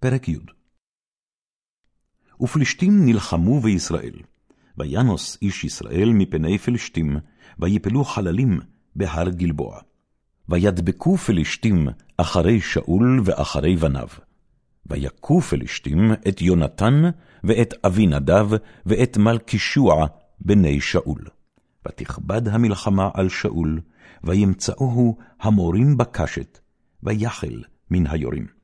פרק י' ופלישתים נלחמו בישראל, וינוס איש ישראל מפני פלישתים, ויפלו חללים בהר גלבוע. וידבקו פלישתים אחרי שאול ואחרי בניו. ויכו פלישתים את יונתן ואת אבינדב ואת מלכישוע בני שאול. ותכבד המלחמה על שאול, וימצאוהו המורים בקשת, ויחל מן היורים.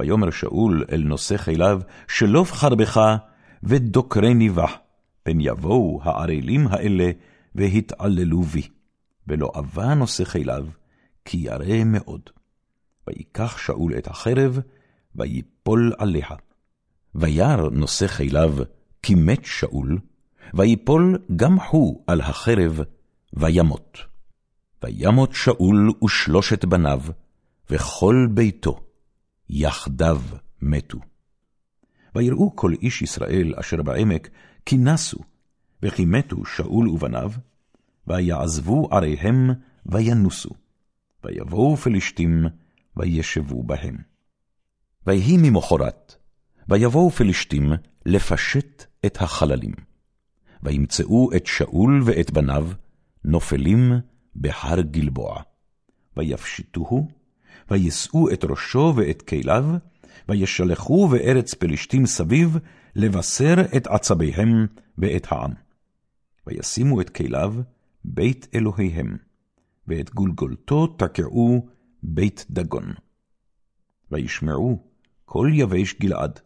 ויאמר שאול אל נושא חיליו, שלוף חרבך ודוקרני בה, פן יבואו הערלים האלה והתעללו בי. ולא אבה נושא חיליו, כי ירא מאוד. ויקח שאול את החרב, ויפול עליה. וירא נושא חיליו, כי מת שאול, ויפול גם הוא על החרב, וימות. וימות שאול ושלושת בניו, וכל ביתו, יחדיו מתו. ויראו כל איש ישראל אשר בעמק, כי נסו, וכי מתו שאול ובניו, ויעזבו עריהם, וינוסו. ויבואו פלישתים, וישבו בהם. ויהי ממחרת, ויבואו פלישתים לפשט את החללים. וימצאו את שאול ואת בניו, נופלים בהר גלבוע. ויפשיטוהו, וישאו את ראשו ואת כליו, וישלחו בארץ פלישתים סביב, לבשר את עצביהם ואת העם. וישימו את כליו בית אלוהיהם, ואת גולגולתו תקעו בית דגון. וישמעו כל יבש גלעד,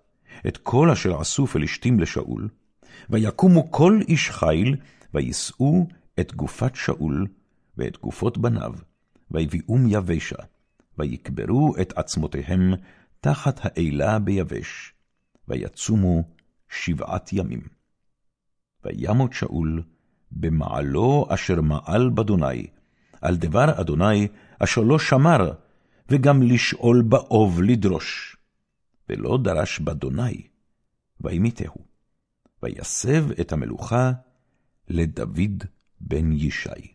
את כל אשר עשו פלישתים לשאול, ויקומו כל איש חיל, ויישאו את גופת שאול, ואת גופות בניו, ויביאום יבשה, ויקברו את עצמותיהם תחת האלה ביבש, ויצומו שבעת ימים. וימות שאול במעלו אשר מעל באדוני, על דבר אדוני אשר לא שמר, וגם לשאול באוב לדרוש. ולא דרש באדוני, וימיתהו. ויסב את המלוכה לדוד בן ישי.